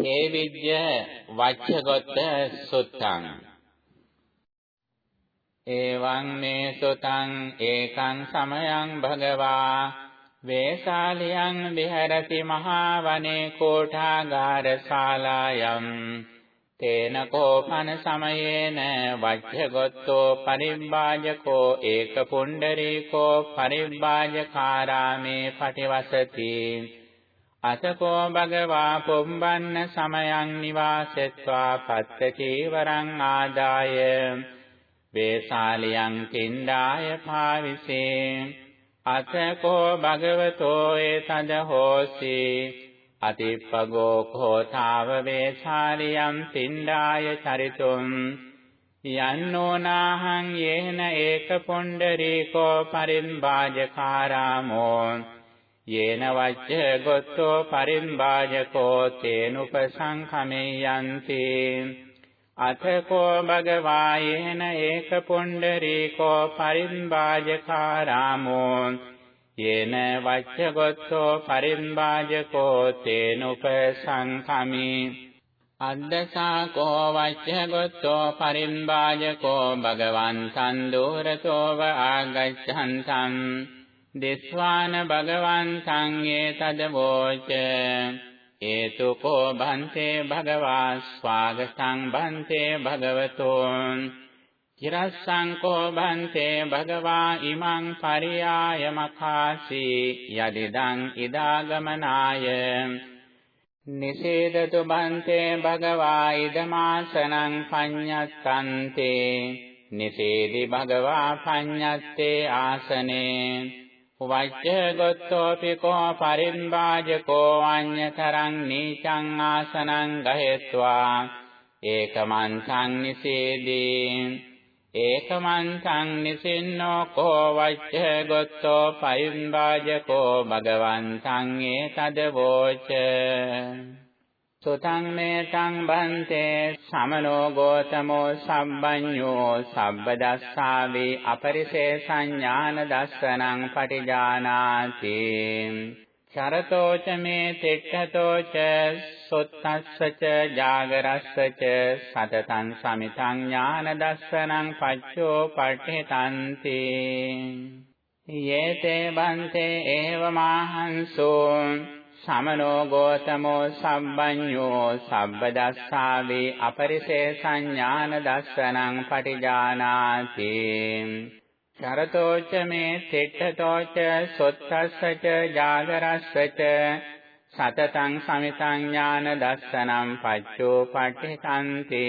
තේවිජ්ජ වච්ඡගොත්ත සුත්තං. එවං මේ සුතං ඒකං සමයං භගවා. වේසාලියං විහෙරති මහා වනේ කෝඨාගාර ශාලායම් තේන කෝපන සමයේන වච්ඡගොත්තෝ පරිබ්බාජකෝ ඒක පුණ්ඩරීකෝ පරිබ්බාජකාරාමේ පටිවසති. අසකෝ භගවා පුම්බන්න සමයං නිවාසෙත්වා පත්ත චීවරං ආදාය. වේසාලියං කිණ්ඩාය භාවිසේ අසකෝ භගවතෝ ඒතද හෝසි. අතිප්පගෝ කෝතාව වේසාලියම් තිණ්ඩාය චරිතුම්. යන්නෝනාහං යේන ඒක පොණ්ඩරීකෝ පරිම්බාජකාරාමෝ. යේන වච්ච ගොත්තෝ පරිම්බාජකෝ තේනුපසංඛමෙයන්ති අතකෝ භගවා යේන ඒක පොණ්ඩරීකෝ පරිම්බාජකාරාමෝ යේන වච්චගොත්තෝ පරිම්බාජකෝ තේනුපසංඛමි අද්දසාකෝ වච්චගොත්තෝ පරිම්බාජකෝ භගවන්තං දෝරතෝව ආගච්ඡන්තං දිස්වාන භගවන්තං ඒතදවෝච හේතුකෝ භන්තේ භගවා ස්වාගතං භන්තේ භගවතෝ චිරස්සංකෝ භන්තේ භගවා ඉමං පරියාය මඛාසී යදිදං ඉදාගමනාය. නිසේදතු භන්තේ භගවා ඉදමාසනං පඤ්ඤත්තන්තේ. නිසේදි භගවා පඤ්ඤත්තේ ආසනේ. වච්ච ගොත්තෝපි කෝ පරිම්බාජකෝ අඤ්ඤතරං නීචං ආසනං ගහෙත්වා. ඒකමන්තං නිසේදී ඒකමන්තං නිසින්නෝ කෝ වච්ච ගොත්තෝ පරිම්බාජකෝ භගවන්තං ඒතදවෝච සුතං මේතං බන්තේ සමනෝ ගෝතමෝ සම්බඤ්ඤෝ සබ්බදස්සාවේ අපරිශේෂ ඥාන දස්සනං පටිජානාති. චරතෝ ච මේ තිට්ඨතෝ ච සොත්තස්ස ච ජාගරස්ස ච සතතං සමිතං ඥාන දස්සනං පච්චෝ පඨිතන්ති යේතේ බන්තේ ඒවමාහංසෝ සමනෝ ගෝතමෝ සම්බඤ්ඤෝ සබ්බදස්සාවේ අපරිශේෂඥාන දස්සනං පටිජානාති. චරතෝච මේ තිට්ඨතෝච සොත්තස්සච ජාගරස්සච සතතං සමිතං ඥාන දස්සනම් පච්චෝ පටිසන්ති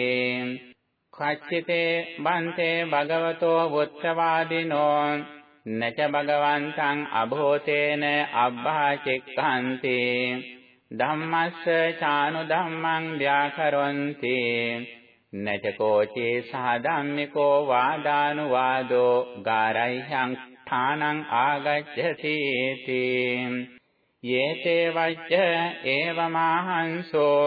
කච්චිතේ බන්තේ භගවතෝ වුත්තවාදිනෝ නච භගවන්තං අභෝතේන අබ්බාචික්ඛන්ති ධම්මස්ස චානු ධම්මං ව්‍යාකරොන්ති නච කෝචේ සහ ධම්මිකෝ වාදානුවාදෝ ගාරයිහං ථානං ආගච්ඡති යේතේ වච්ච ඒවමාහංසෝ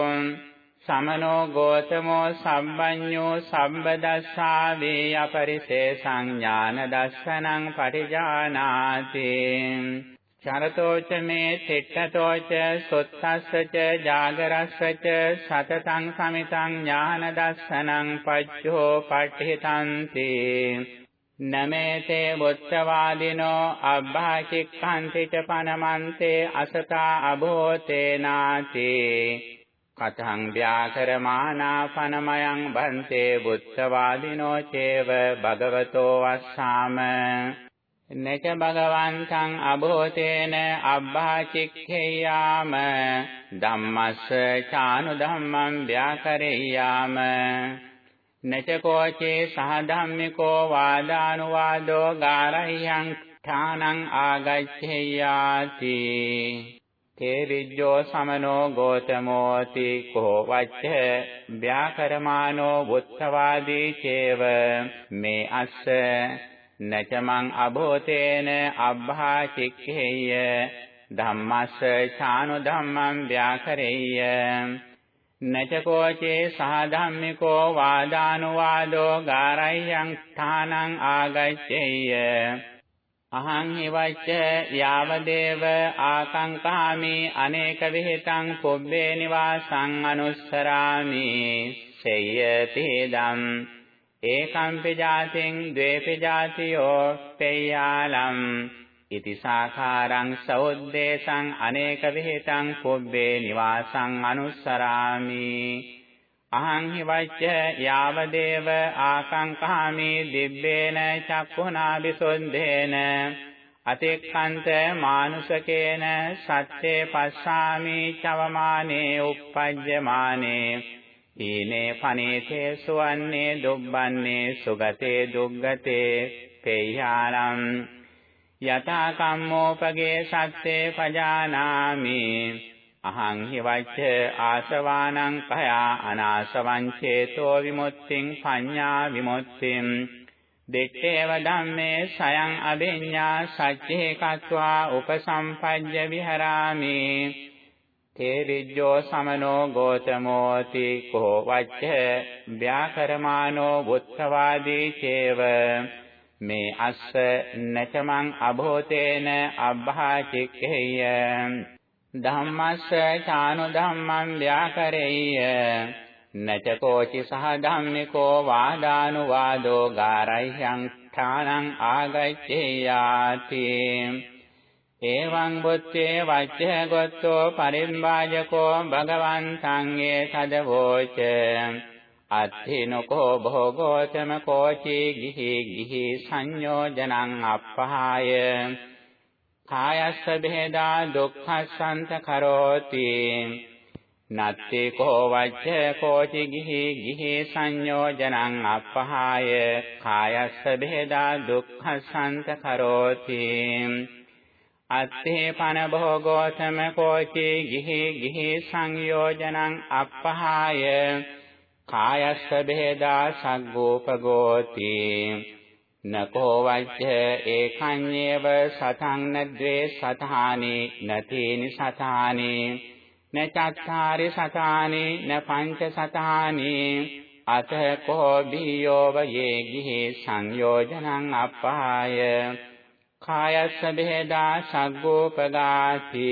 සමනෝ ගෝතමෝ සම්බඤ්ඤෝ සම්බදස්සාවේ අපරිශේෂං ඥාන දස්සනං පටිජානාති. චරතෝච මේ තිට්ඨතෝච සොත්තස්සච ජාගරස්සච සතතං සමිතං ඥාන දස්සනං පච්චෝ පට්ඨිතන්ති. නමේතේ බුද්ධවාදිනෝ අබ්බාචික්ඛන්ති ච පනමන්තේ අසතා අභෝතේනාති. කතං ව්‍යාකරමානාපනමයං බන්තේ බුද්ධවාදිනෝ චේව භගවතෝ වස්සාම। නච භගවන්තං අභෝතේන අබ්බාචික්ඛේයාම। ධම්මස්ස චානු ධම්මං ව්‍යාකරේයාම නච කෝචේ සහ ධම්මිකෝ වාදානුවාදෝ ගාරහියං ඨානං ආගච්ඡේයාති। තේරිජ්ජෝ සමනෝ ගෝතමෝති කෝ වච්ච ව්‍යාකරමානෝ වුත්තවාදී චේව මේ අස්ස නචමං අභෝතේන අබ්බා චික්ඛේය ධම්මස්ස ඡානු ධම්මං ව්‍යාකරේය නචකෝචේ සහ ධම්මිකෝ වාදානුවාදෝ ගාරය්‍යං ථානං ආගච්ඡේය අහං හිවච්ච යාවදේව ආකංකාමි අනේක විහෙතං පුබ්බේ නිවාසං අනුස්සරාමි සේයති දම් ඒකම්පි ජාතින් ද්වේපි ජාතියෝ පෙය්‍යාලම් ඉති සාඛාරං සෞද්දේශං අනේක විහෙතං පුබ්බේ නිවාසං අනුස්සරාමි අහං හිවච්ච යාවදේව ආකංකාමි දිබ්බේන චක්ඛුනා විසුද්ධේන අතික්ඛන්ත මානුසකේන සත්‍යේ පස්සාමි චවමානේ uppajjamaනේ ඊනේ පනේතේ සුවන්නේ දුබ්බන්නේ සුගතේ දුග්ගතේ පේයාලම් යතා කම්මෝපගේ සත්‍යේ පජානාමි අහං හිවච්ච ආසවානං කයා අනාසවං චේතෝ විමුක්තිං පඤ්ඤා විමුක්තිං දෙච්ඡේව ධම්මේ සයං අභිඤ්ඤා සච්චේ කତ୍වා උපසම්පජ්ජ විහරාමි. තේ විජ්ජෝ සමනෝ ගෝතමෝති කෝ වච්ච ව්‍යාකරමානෝ බුද්ධවාදී චේව. මේ අස්ස නචමං අභෝතේන අබ්බහාචික්ඛේය ධම්මස්ස චානු ධම්මං ව්‍යාකරෙය්‍ය। නච කෝචි සහ ධම්මිකෝ වාදානුවාදෝ ගාරය්‍යං ඨානං ආගච්ඡේයාති। එවං බුත්තේ වච්ච ගොත්තෝ පරිම්බාජකෝ භගවන්තං ඒ සදවෝච। අත්ථිනකෝ භෝගෝතම කෝචි ගිහි ගිහි සංයෝජනං අපහාය। කායස්ස බෙහෙදා දුක්ඛසන්ත කරෝති නත්ති කෝ වච්ච කෝචි ගිහි ගිහි සංයෝජනං අපහාය. කායස්ස බෙහෙදා දුක්ඛසන්ත කරෝති අත්තේ පන භෝගෝතම කෝචි ගිහි ගිහි සංයෝජනං අපහාය. කායස්ස බෙහෙදා සග්ගෝපගෝති. නකෝ වච්ච ඒකඤ්ඤේව සතං නද්වේ සතානි නතේනි සතානි නචත්තාරි සතානි න පංච සතානි අත කෝ බියෝව යේ ගිහි සංයෝජනං අප්පාය කායස්ස බෙහෙදා සග්ගෝපගාති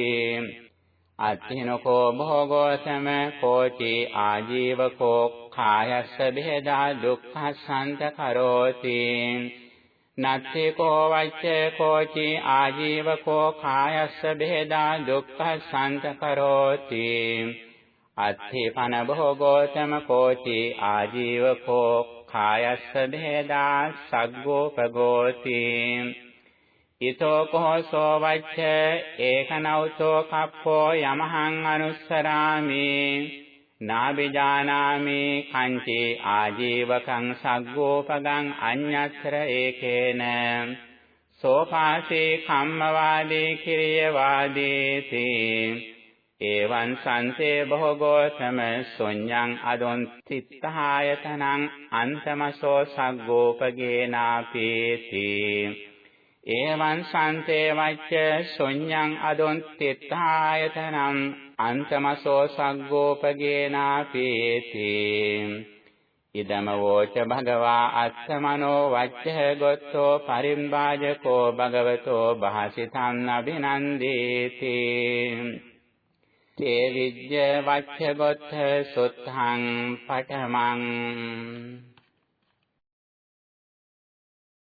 අත්ථිනකෝ භෝගෝසම කෝචි ආජීවකෝ කායස්ස බෙහෙදා දුක්ඛසන්ත කරෝති. නත්ථි කෝ වච්ච කෝචි ආජීවකෝ කායස්ස බෙහෙදා දුක්ඛසන්ත කරෝති. අත්ථි පන භෝගෝතම කෝචි ආජීවකෝ කායස්ස බෙහෙදා සග්ගෝපගෝති. ඊතෝ කෝසෝ වච්ච ඒකනෞතෝ කප්පෝ යමහං අනුස්සරාමි. නාබිජානාමි කංචේ ආජීවකං සග්ගෝපගං අඤ්ඤත්‍ර ඒකේන සෝපාසේ කම්මවාදී කිරිය වාදීති එවං සංසේ භෝගෝතම ශුඤ්ඤං අදොන් තිත්තහායතනං අන්තමසෝ සග්ගෝපගේනාපීති එවං සංසේ වච්ච ශුඤ්ඤං අදොන් තිත්තහායතනං අන්තමසෝ සග්ගෝපගේනාපේති ඉදම වෝච භගවා අත්තමනෝ වච්චහ ගොත්තෝ පරිම්බාජකෝ භගවතෝ භාසිතං අභිනන්දේති. තේ විජ්ජ වච්ච ගොත්ථ සුත්තං පඨමං